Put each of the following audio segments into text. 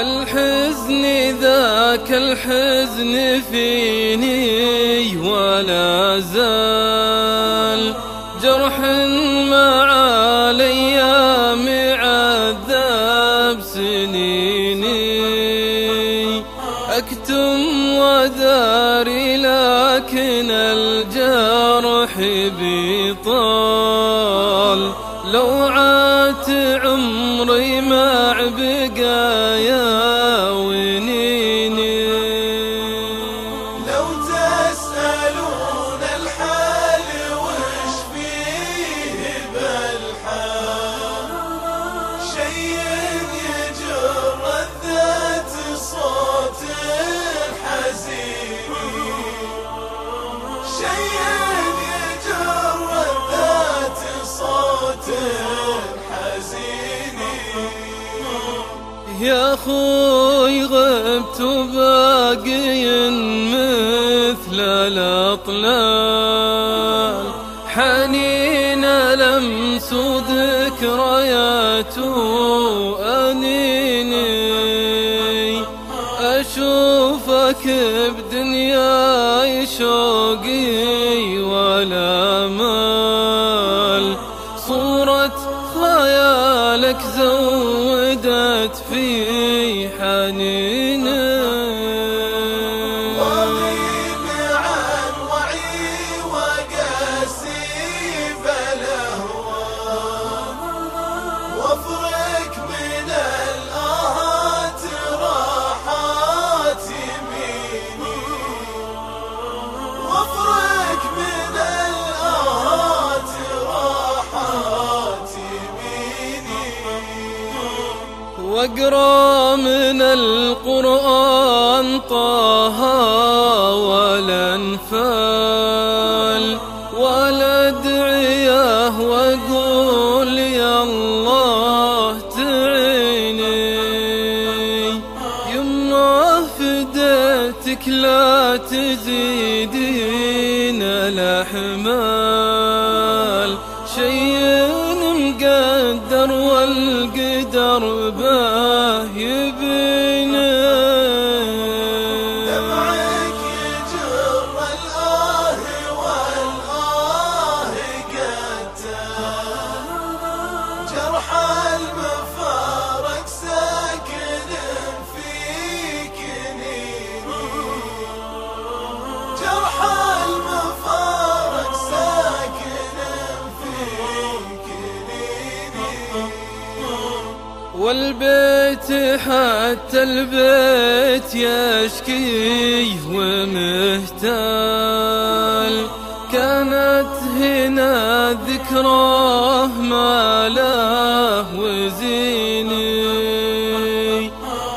الحزن ذاك الحزن فيني ولا زال. جرح مع الأيام عذاب سنيني أكتم وداري لكن الجرح بيطال لو عات عمري مع بقايا يا خوي غبت باقي مثل الأطلال. حنين لمس ذكريات أنيني. أشوفك بدنياي شوقي ولا مال زودت واقرأ من القرآن طه والأنفال ولا ادعيه واقول يا الله تعيني. يما فديتك لا تزيدين الاحمال شيء والبيت حتى البيت يشكي ومهتال كانت هنا ذكراه ما له وزيني.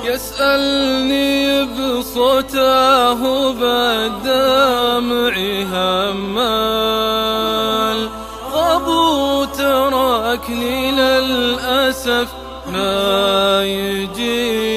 يسألني بصوته بالدمع همال. غاب وتركني للأسف ما يجيني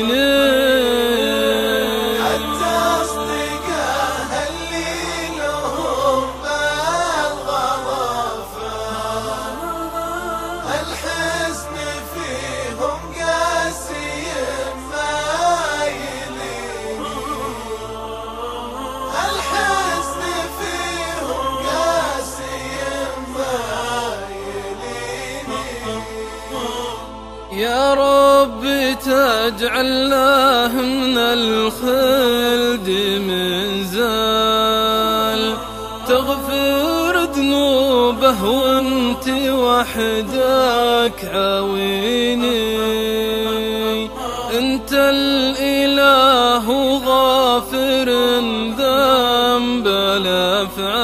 رب تجعل له من الخلد منزال تغفر ذنوبه وأنت وحدك عويني أنت الإله غافر ذنب الافعال